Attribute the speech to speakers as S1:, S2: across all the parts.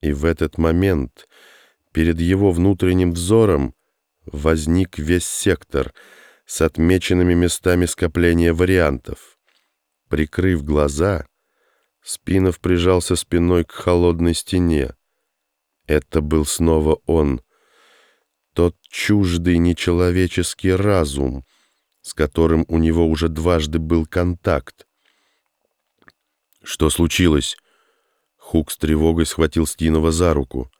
S1: И в этот момент перед его внутренним взором возник весь сектор с отмеченными местами скопления вариантов. Прикрыв глаза, Спинов прижался спиной к холодной стене. Это был снова он, тот чуждый нечеловеческий разум, с которым у него уже дважды был контакт. «Что случилось?» Хук с тревогой схватил Стинова за руку.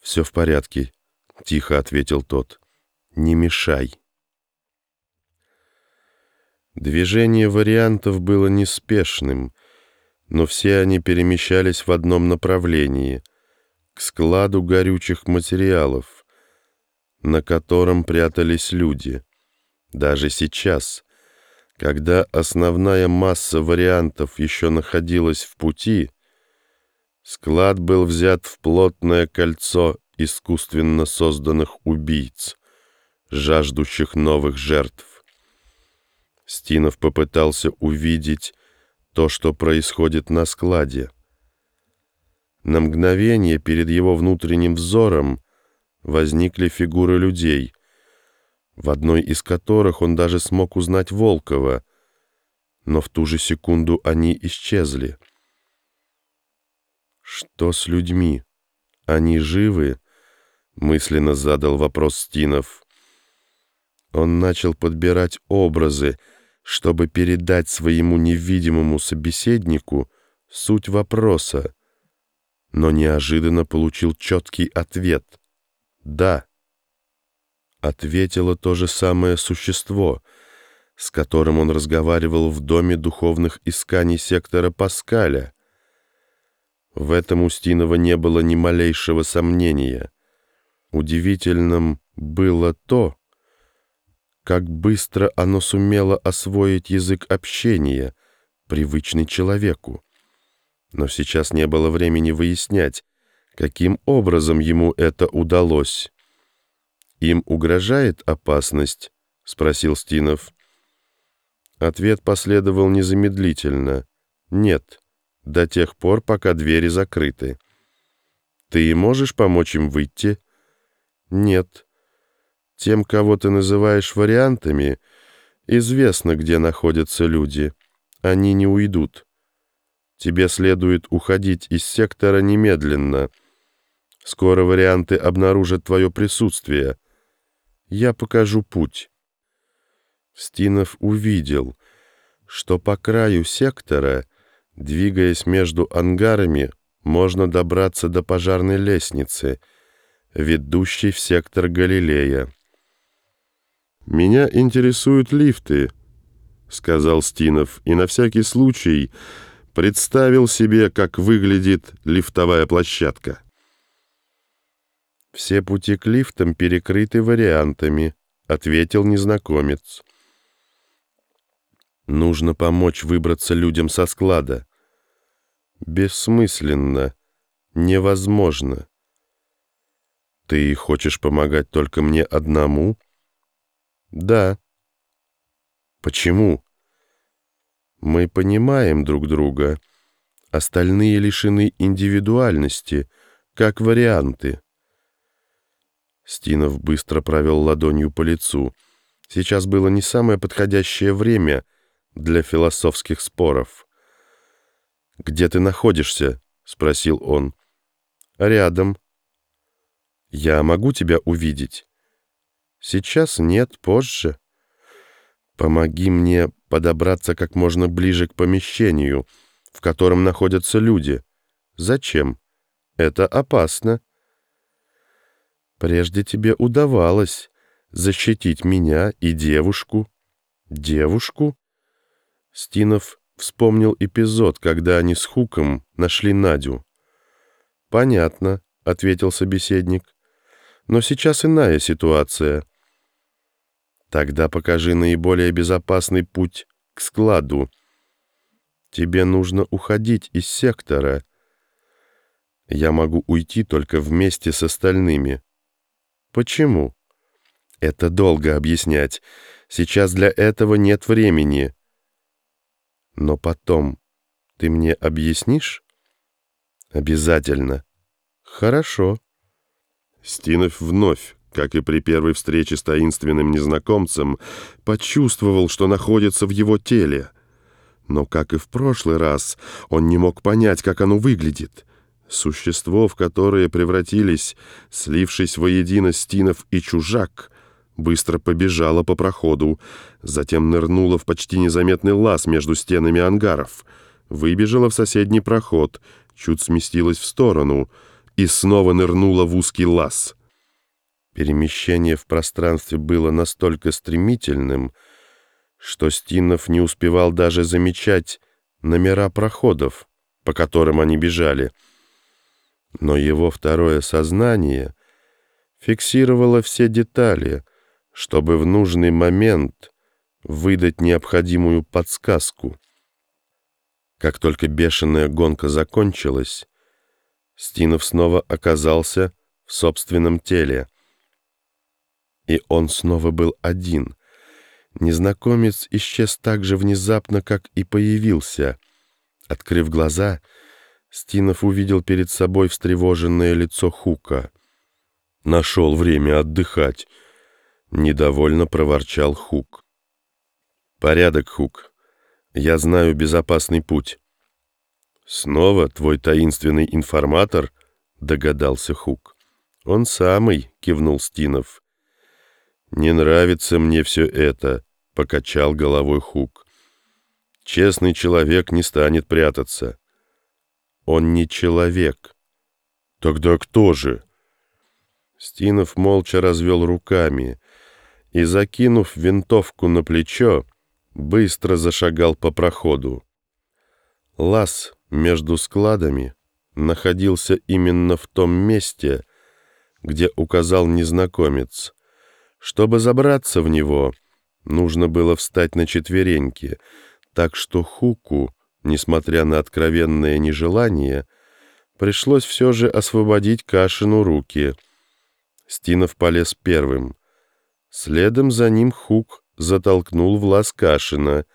S1: «Все в порядке», — тихо ответил тот. «Не мешай». Движение вариантов было неспешным, но все они перемещались в одном направлении — к складу горючих материалов, на котором прятались люди. Даже сейчас, когда основная масса вариантов еще находилась в пути, Склад был взят в плотное кольцо искусственно созданных убийц, жаждущих новых жертв. Стинов попытался увидеть то, что происходит на складе. На мгновение перед его внутренним взором возникли фигуры людей, в одной из которых он даже смог узнать Волкова, но в ту же секунду они исчезли. «Что с людьми? Они живы?» — мысленно задал вопрос Стинов. Он начал подбирать образы, чтобы передать своему невидимому собеседнику суть вопроса, но неожиданно получил четкий ответ «да». Ответило то же самое существо, с которым он разговаривал в доме духовных исканий сектора Паскаля — в этом у Стинова не было ни малейшего сомнения. Удивительным было то, как быстро оно сумело освоить язык общения, привычный человеку. Но сейчас не было времени выяснять, каким образом ему это удалось. «Им угрожает опасность?» — спросил Стинов. Ответ последовал незамедлительно. «Нет» до тех пор, пока двери закрыты. Ты можешь помочь им выйти? Нет. Тем, кого ты называешь вариантами, известно, где находятся люди. Они не уйдут. Тебе следует уходить из сектора немедленно. Скоро варианты обнаружат твое присутствие. Я покажу путь. Стинов увидел, что по краю сектора — Двигаясь между ангарами, можно добраться до пожарной лестницы, ведущей в сектор Галилея. «Меня интересуют лифты», — сказал Стинов, и на всякий случай представил себе, как выглядит лифтовая площадка. «Все пути к лифтам перекрыты вариантами», — ответил незнакомец. Нужно помочь выбраться людям со склада. Бессмысленно, невозможно. Ты хочешь помогать только мне одному? Да. Почему? Мы понимаем друг друга. Остальные лишены индивидуальности, как варианты. Стинов быстро провел ладонью по лицу. Сейчас было не самое подходящее время — для философских споров. «Где ты находишься?» — спросил он. «Рядом». «Я могу тебя увидеть?» «Сейчас нет, позже». «Помоги мне подобраться как можно ближе к помещению, в котором находятся люди. Зачем? Это опасно». «Прежде тебе удавалось защитить меня и девушку». «Девушку?» Стинов вспомнил эпизод, когда они с Хуком нашли Надю. «Понятно», — ответил собеседник. «Но сейчас иная ситуация». «Тогда покажи наиболее безопасный путь к складу. Тебе нужно уходить из сектора. Я могу уйти только вместе с остальными». «Почему?» «Это долго объяснять. Сейчас для этого нет времени». Но потом ты мне объяснишь? Обязательно, «Хорошо». Стинов вновь, как и при первой встрече с таинственным незнакомцем, почувствовал, что находится в его теле. Но, как и в прошлый раз, он не мог понять, как оно выглядит. Существо, в которое превратились, слившись воедино Стинов и Чужак, быстро побежало по проходу, затем нырнуло в почти незаметный лаз между стенами ангаров, выбежало в соседний проход, чуть сместилось в сторону и снова нырнуло в узкий лаз. Перемещение в пространстве было настолько стремительным, что Стинов не успевал даже замечать номера проходов, по которым они бежали. Но его второе сознание фиксировало все детали, чтобы в нужный момент выдать необходимую подсказку. Как только бешеная гонка закончилась, Стинов снова оказался в собственном теле. И он снова был один — Незнакомец исчез так же внезапно, как и появился. Открыв глаза, Стинов увидел перед собой встревоженное лицо Хука. «Нашел время отдыхать», — недовольно проворчал Хук. «Порядок, Хук. Я знаю безопасный путь». «Снова твой таинственный информатор?» — догадался Хук. «Он самый», — кивнул Стинов. «Не нравится мне все это», — покачал головой Хук. «Честный человек не станет прятаться». «Он не человек». «Тогда кто же?» Стинов молча развел руками и, закинув винтовку на плечо, быстро зашагал по проходу. Лаз между складами находился именно в том месте, где указал незнакомец. Чтобы забраться в него, нужно было встать на четвереньки, так что Хуку, несмотря на откровенное нежелание, пришлось все же освободить Кашину руки. Стинов полез первым. Следом за ним Хук затолкнул в лаз Кашина,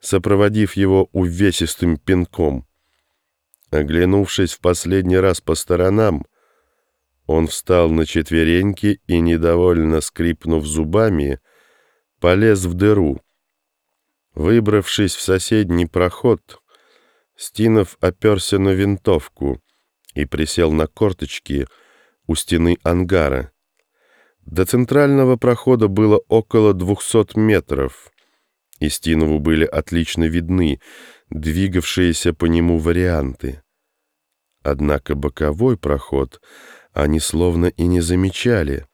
S1: сопроводив его увесистым пинком. Оглянувшись в последний раз по сторонам, он встал на четвереньки и, недовольно скрипнув зубами, полез в дыру. Выбравшись в соседний проход, Стинов оперся на винтовку и присел на корточки у стены ангара. До центрального прохода было около двухсот метров, и Стинову были отлично видны двигавшиеся по нему варианты. Однако боковой проход — они словно и не замечали.